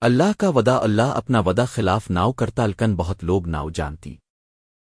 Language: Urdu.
اللہ کا ودا اللہ اپنا ودا خلاف ناؤ کرتا لکن بہت لوگ ناؤ جانتی۔